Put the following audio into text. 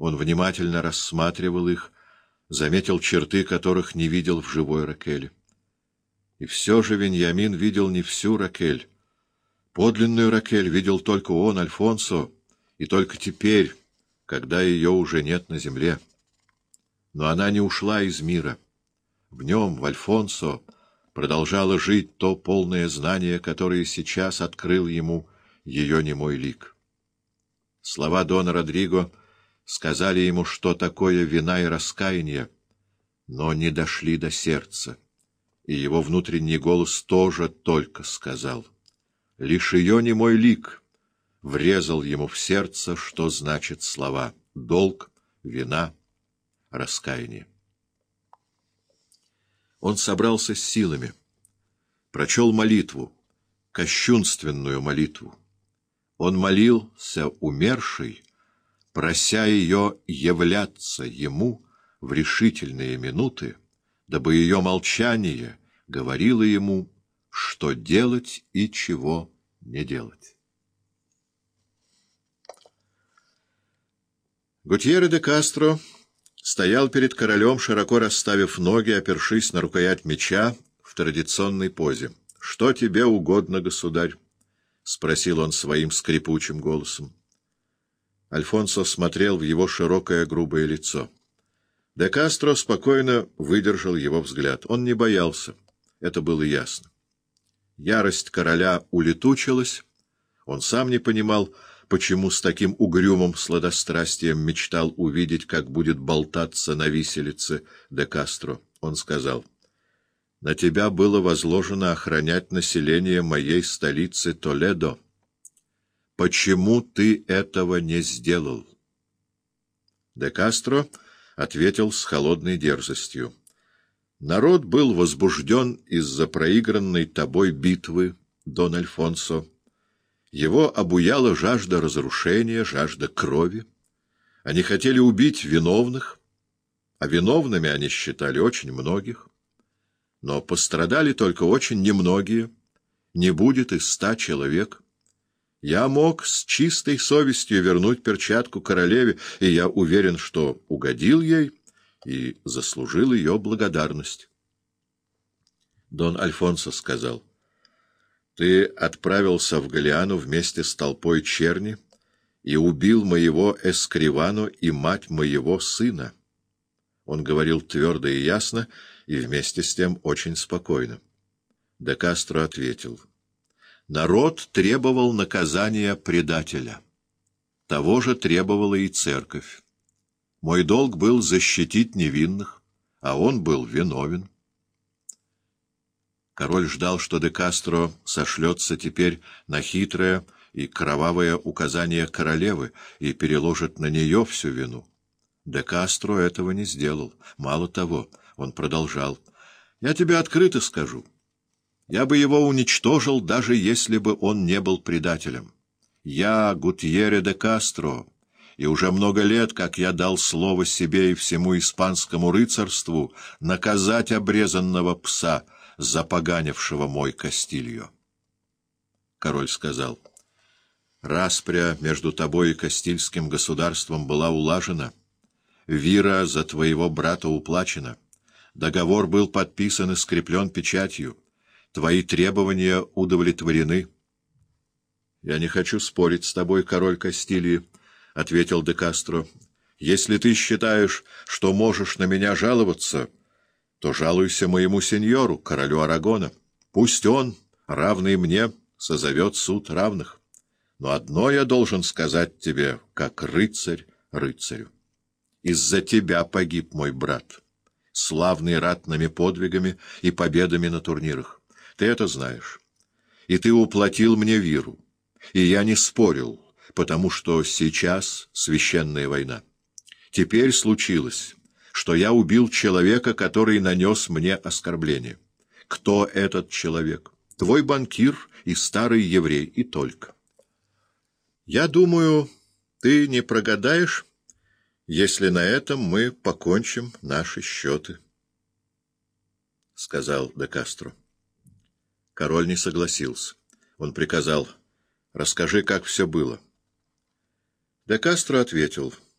Он внимательно рассматривал их, заметил черты, которых не видел в живой Ракеле. И все же Веньямин видел не всю Ракель. Подлинную Ракель видел только он, Альфонсо, и только теперь, когда ее уже нет на земле. Но она не ушла из мира. В нем, в Альфонсо, продолжало жить то полное знание, которое сейчас открыл ему ее немой лик. Слова Дона Родриго сказали ему, что такое вина и раскаяние, но не дошли до сердца и его внутренний голос тоже только сказал. Лишь ее не мой лик врезал ему в сердце, что значит слова «долг», «вина», «раскаяние». Он собрался с силами, прочел молитву, кощунственную молитву. Он молился умершей, прося ее являться ему в решительные минуты, дабы ее молчание говорила ему, что делать и чего не делать. Гутьерре де Кастро стоял перед королем, широко расставив ноги, опершись на рукоять меча в традиционной позе. — Что тебе угодно, государь? — спросил он своим скрипучим голосом. Альфонсо смотрел в его широкое грубое лицо. Де Кастро спокойно выдержал его взгляд. Он не боялся. Это было ясно. Ярость короля улетучилась. Он сам не понимал, почему с таким угрюмым сладострастием мечтал увидеть, как будет болтаться на виселице де Кастро. Он сказал, «На тебя было возложено охранять население моей столицы Толедо. Почему ты этого не сделал?» Де Кастро ответил с холодной дерзостью. Народ был возбужден из-за проигранной тобой битвы, Дон Альфонсо. Его обуяла жажда разрушения, жажда крови. Они хотели убить виновных, а виновными они считали очень многих. Но пострадали только очень немногие, не будет и ста человек. Я мог с чистой совестью вернуть перчатку королеве, и я уверен, что угодил ей — и заслужил ее благодарность. Дон Альфонсо сказал, «Ты отправился в Галиану вместе с толпой черни и убил моего Эскривану и мать моего сына». Он говорил твердо и ясно, и вместе с тем очень спокойно. Де Кастро ответил, «Народ требовал наказания предателя. Того же требовала и церковь. Мой долг был защитить невинных, а он был виновен. Король ждал, что де Кастро сошлется теперь на хитрое и кровавое указание королевы и переложит на нее всю вину. Де Кастро этого не сделал. Мало того, он продолжал. «Я тебе открыто скажу. Я бы его уничтожил, даже если бы он не был предателем. Я Гутьере де Кастро» и уже много лет, как я дал слово себе и всему испанскому рыцарству наказать обрезанного пса, запоганившего мой Кастильо. Король сказал, «Распря между тобой и Кастильским государством была улажена, вира за твоего брата уплачена, договор был подписан и скреплен печатью, твои требования удовлетворены». «Я не хочу спорить с тобой, король Кастилии», — ответил де Кастро. — Если ты считаешь, что можешь на меня жаловаться, то жалуйся моему сеньору, королю Арагона. Пусть он, равный мне, созовет суд равных. Но одно я должен сказать тебе, как рыцарь рыцарю. Из-за тебя погиб мой брат, славный ратными подвигами и победами на турнирах. Ты это знаешь. И ты уплатил мне виру, и я не спорил, потому что сейчас священная война. Теперь случилось, что я убил человека, который нанес мне оскорбление. Кто этот человек? Твой банкир и старый еврей, и только. Я думаю, ты не прогадаешь, если на этом мы покончим наши счеты, — сказал де Кастро. Король не согласился. Он приказал, — расскажи, как все было. — Де Кастро ответил —